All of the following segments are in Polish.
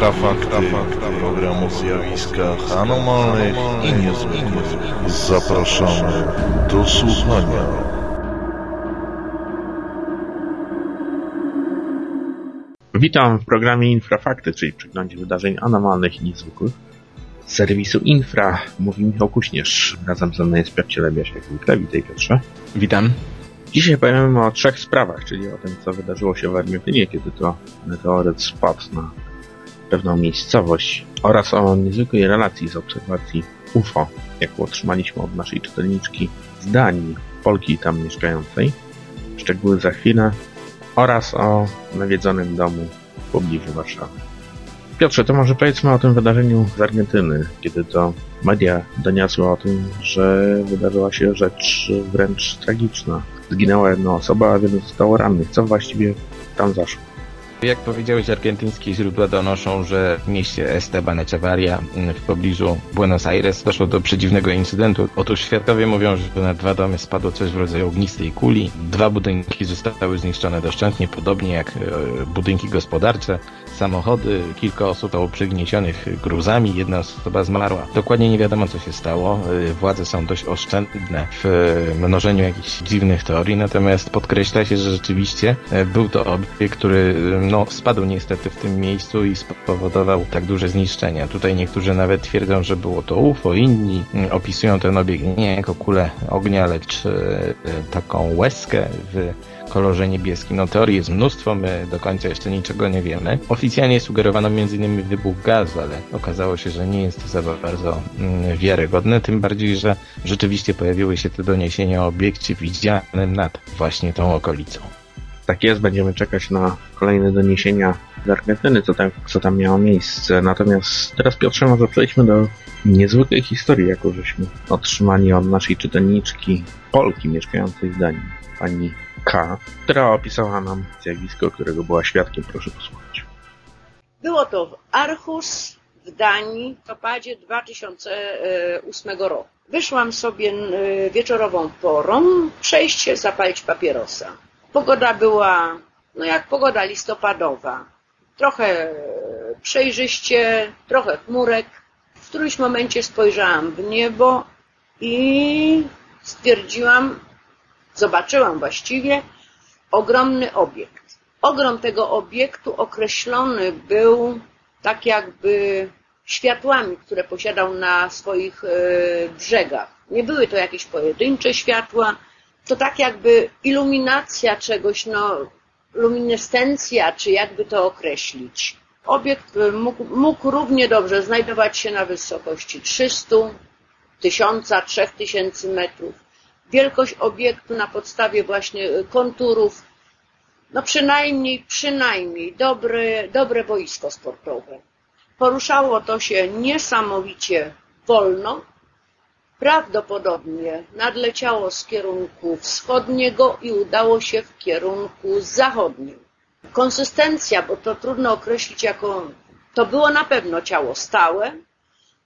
Infrafakty, program o zjawiskach anomalnych i niezwykłych. Zapraszamy do słuchania. Witam w programie Infrafakty, czyli przeglądzie wydarzeń anomalnych i niezwykłych. Z serwisu Infra mówi Michał Kuśnierz. Razem ze mną jest Piotr zwykle. Witaj Piotrze. Witam. Dzisiaj powiemy o trzech sprawach, czyli o tym, co wydarzyło się w Argentynie, kiedy to meteoryt spadł na pewną miejscowość oraz o niezwykłej relacji z obserwacji UFO, jaką otrzymaliśmy od naszej czytelniczki z Danii, Polki tam mieszkającej. Szczegóły za chwilę oraz o nawiedzonym domu w pobliżu Warszawy. Piotrze, to może powiedzmy o tym wydarzeniu z Argentyny, kiedy to media doniosły o tym, że wydarzyła się rzecz wręcz tragiczna. Zginęła jedna osoba, a wielu zostało rannych. Co właściwie tam zaszło? Jak powiedziałeś, argentyńskie źródła donoszą, że w mieście Esteban Echevarria w pobliżu Buenos Aires doszło do przedziwnego incydentu. Otóż świadkowie mówią, że na dwa domy spadło coś w rodzaju ognistej kuli. Dwa budynki zostały zniszczone doszczętnie, podobnie jak e, budynki gospodarcze, samochody. Kilka osób zostało przygniecionych gruzami, jedna osoba zmarła. Dokładnie nie wiadomo, co się stało. E, władze są dość oszczędne w e, mnożeniu jakichś dziwnych teorii, natomiast podkreśla się, że rzeczywiście był to obiekt, który no, spadł niestety w tym miejscu i spowodował tak duże zniszczenia. Tutaj niektórzy nawet twierdzą, że było to UFO, inni opisują ten obiekt nie jako kulę ognia, lecz taką łezkę w kolorze niebieskim. No teorii jest mnóstwo, my do końca jeszcze niczego nie wiemy. Oficjalnie sugerowano m.in. wybuch gazu, ale okazało się, że nie jest to za bardzo mm, wiarygodne, tym bardziej, że rzeczywiście pojawiły się te doniesienia o obiekcie widzianym nad właśnie tą okolicą tak jest, będziemy czekać na kolejne doniesienia z Argentyny, co tam, co tam miało miejsce. Natomiast teraz Piotrze może przejdźmy do niezwykłej historii, jaką żeśmy otrzymali od naszej czytelniczki Polki mieszkającej w Danii, pani K, która opisała nam zjawisko, którego była świadkiem. Proszę posłuchać. Było to w Arhus w Danii w listopadzie 2008 roku. Wyszłam sobie wieczorową porą przejść się zapalić papierosa. Pogoda była, no jak pogoda listopadowa. Trochę przejrzyście, trochę chmurek. W którymś momencie spojrzałam w niebo i stwierdziłam, zobaczyłam właściwie ogromny obiekt. Ogrom tego obiektu określony był tak jakby światłami, które posiadał na swoich e, brzegach. Nie były to jakieś pojedyncze światła, to tak jakby iluminacja czegoś, no, luminescencja, czy jakby to określić. Obiekt mógł, mógł równie dobrze znajdować się na wysokości 300, 1000, 3000 metrów. Wielkość obiektu na podstawie właśnie konturów, no przynajmniej, przynajmniej dobre, dobre boisko sportowe. Poruszało to się niesamowicie wolno, Prawdopodobnie nadleciało z kierunku wschodniego i udało się w kierunku zachodnim. Konsystencja, bo to trudno określić jako, to było na pewno ciało stałe,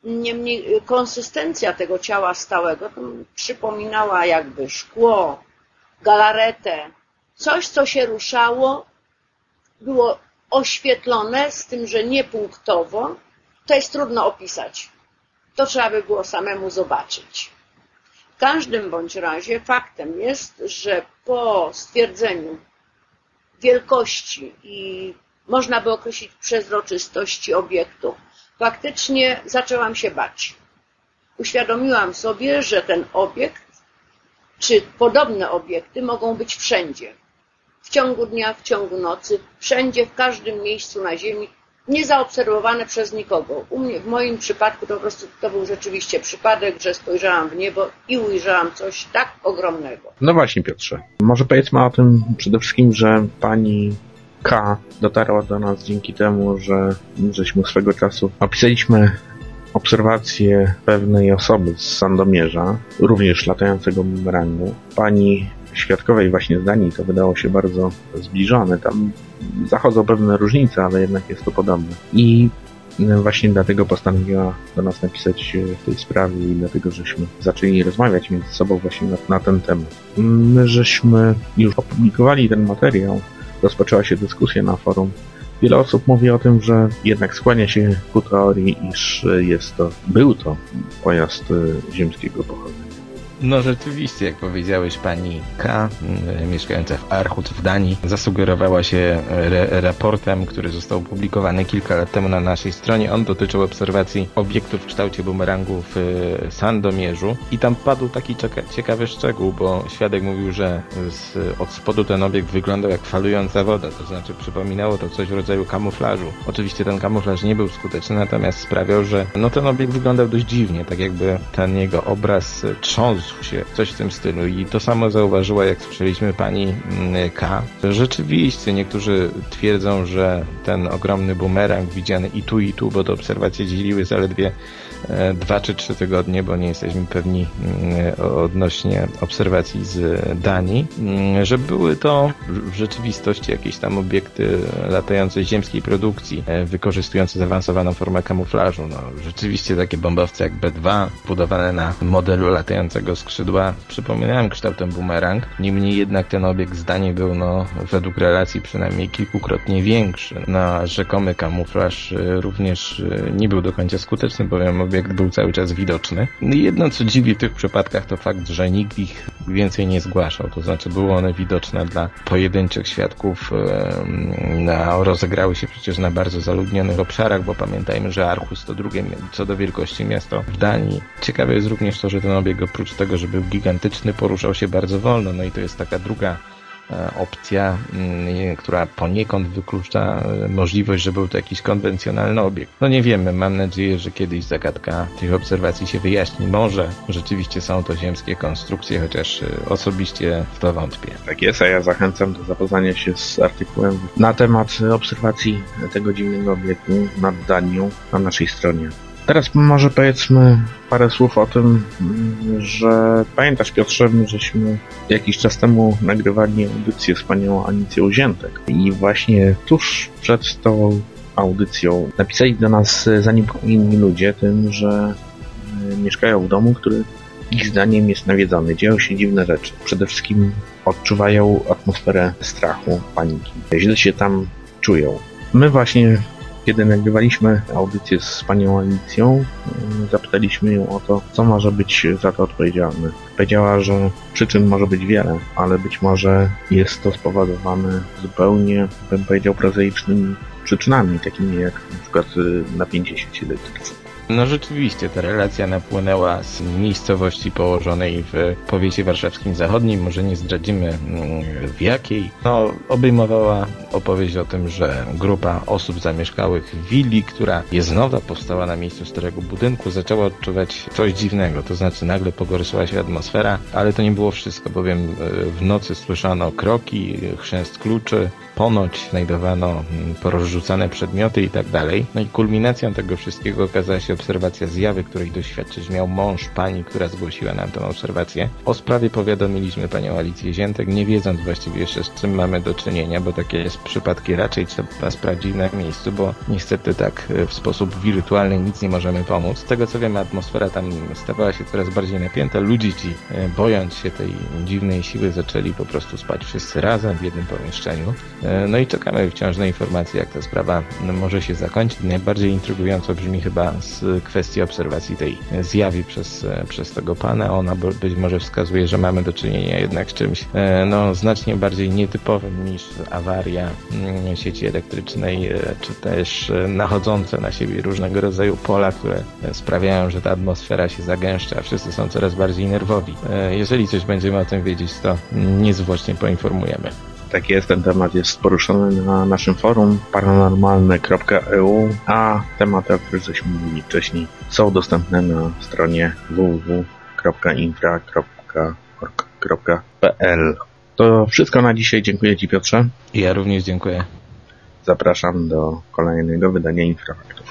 niemniej konsystencja tego ciała stałego przypominała jakby szkło, galaretę, coś co się ruszało, było oświetlone, z tym, że nie punktowo, to jest trudno opisać. To trzeba by było samemu zobaczyć. W każdym bądź razie faktem jest, że po stwierdzeniu wielkości i można by określić przezroczystości obiektu, faktycznie zaczęłam się bać. Uświadomiłam sobie, że ten obiekt, czy podobne obiekty mogą być wszędzie. W ciągu dnia, w ciągu nocy, wszędzie, w każdym miejscu na Ziemi, niezaobserwowane przez nikogo. U mnie, w moim przypadku to po prostu to był rzeczywiście przypadek, że spojrzałam w niebo i ujrzałam coś tak ogromnego. No właśnie Piotrze, może powiedzmy o tym przede wszystkim, że pani K dotarła do nas dzięki temu, że żeśmy swego czasu opisaliśmy obserwację pewnej osoby z Sandomierza, również latającego bumerangu. Pani świadkowej właśnie z Danii to wydało się bardzo zbliżone. Tam zachodzą pewne różnice, ale jednak jest to podobne. I właśnie dlatego postanowiła do nas napisać w tej sprawie i dlatego, żeśmy zaczęli rozmawiać między sobą właśnie na, na ten temat. My żeśmy już opublikowali ten materiał, rozpoczęła się dyskusja na forum Wiele osób mówi o tym, że jednak skłania się ku teorii, iż jest to, był to pojazd e, ziemskiego pochodzenia. No rzeczywiście, jak powiedziałeś, pani K, mieszkająca w Archut w Danii, zasugerowała się re raportem, który został opublikowany kilka lat temu na naszej stronie. On dotyczył obserwacji obiektów w kształcie bumerangu w e, Sandomierzu i tam padł taki ciekawy szczegół, bo świadek mówił, że z, od spodu ten obiekt wyglądał jak falująca woda, to znaczy przypominało to coś w rodzaju kamuflażu. Oczywiście ten kamuflaż nie był skuteczny, natomiast sprawiał, że no ten obiekt wyglądał dość dziwnie, tak jakby ten jego obraz trząsł się, coś w tym stylu. I to samo zauważyła, jak słyszeliśmy pani mm, K. Rzeczywiście niektórzy twierdzą, że ten ogromny bumerang widziany i tu, i tu, bo te obserwacje dzieliły zaledwie E, dwa czy trzy tygodnie, bo nie jesteśmy pewni mm, odnośnie obserwacji z Danii, mm, że były to w rzeczywistości jakieś tam obiekty latające ziemskiej produkcji, e, wykorzystujące zaawansowaną formę kamuflażu. No, rzeczywiście takie bombowce jak B-2, budowane na modelu latającego skrzydła, przypominają kształtem bumerang. Niemniej jednak ten obiekt zdanie był, no, według relacji przynajmniej kilkukrotnie większy. Na rzekomy kamuflaż e, również nie był do końca skuteczny, bowiem obiekt był cały czas widoczny. No Jedno co dziwi w tych przypadkach to fakt, że nikt ich więcej nie zgłaszał, to znaczy były one widoczne dla pojedynczych świadków, no, rozegrały się przecież na bardzo zaludnionych obszarach, bo pamiętajmy, że Archus to drugie co do wielkości miasto w Danii. Ciekawe jest również to, że ten obieg oprócz tego, że był gigantyczny, poruszał się bardzo wolno, no i to jest taka druga E, opcja, mm, która poniekąd wyklucza e, możliwość, że był to jakiś konwencjonalny obiekt. No nie wiemy, mam nadzieję, że kiedyś zagadka tych obserwacji się wyjaśni. Może rzeczywiście są to ziemskie konstrukcje, chociaż e, osobiście w to wątpię. Tak jest, a ja zachęcam do zapoznania się z artykułem na temat obserwacji tego dziwnego obiektu nad Danią na naszej stronie. Teraz może powiedzmy parę słów o tym, że pamiętasz Piotrze, żeśmy jakiś czas temu nagrywali audycję z panią Anicją Ziętek i właśnie tuż przed tą audycją napisali do nas zaniepokojeni ludzie tym, że e, mieszkają w domu, który ich zdaniem jest nawiedzony. Dzieją się dziwne rzeczy. Przede wszystkim odczuwają atmosferę strachu, paniki. Źle się tam czują. My właśnie kiedy nagrywaliśmy audycję z panią Alicją, mm, zapytaliśmy ją o to, co może być za to odpowiedzialne. Powiedziała, że przyczyn może być wiele, ale być może jest to spowodowane zupełnie, bym powiedział, prozaicznymi przyczynami, takimi jak przykład y, napięcie sieci elektrycznej. No rzeczywiście, ta relacja napłynęła z miejscowości położonej w powiecie warszawskim zachodnim, może nie zdradzimy mm, w jakiej. No, obejmowała opowieść o tym, że grupa osób zamieszkałych w willi, która jest nowa, powstała na miejscu starego budynku, zaczęła odczuwać coś dziwnego, to znaczy nagle pogorszyła się atmosfera, ale to nie było wszystko, bowiem e, w nocy słyszano kroki, chrzęst kluczy, ponoć znajdowano mm, porozrzucane przedmioty i tak dalej. No i kulminacją tego wszystkiego okazała się obserwacja zjawy, której doświadczyć miał mąż pani, która zgłosiła nam tę obserwację. O sprawie powiadomiliśmy panią Alicję Ziętek, nie wiedząc właściwie jeszcze z czym mamy do czynienia, bo takie przypadki raczej trzeba sprawdzić na miejscu, bo niestety tak e, w sposób wirtualny nic nie możemy pomóc. Z tego co wiemy, atmosfera tam stawała się coraz bardziej napięta. Ludzie ci, e, bojąc się tej dziwnej siły, zaczęli po prostu spać wszyscy razem w jednym pomieszczeniu. E, no i czekamy wciąż na informacje, jak ta sprawa może się zakończyć. Najbardziej intrygująco brzmi chyba z kwestii obserwacji tej zjawy przez, przez tego pana. Ona być może wskazuje, że mamy do czynienia jednak z czymś no, znacznie bardziej nietypowym niż awaria mm, sieci elektrycznej, czy też nachodzące na siebie różnego rodzaju pola, które sprawiają, że ta atmosfera się zagęszcza, wszyscy są coraz bardziej nerwowi. Jeżeli coś będziemy o tym wiedzieć, to niezwłocznie poinformujemy tak jest, ten temat jest poruszony na naszym forum paranormalne.eu, a tematy, o których żeśmy mówili wcześniej, są dostępne na stronie www.infra.org.pl. To wszystko na dzisiaj. Dziękuję Ci Piotrze. Ja również dziękuję. Zapraszam do kolejnego wydania Infrafaktu.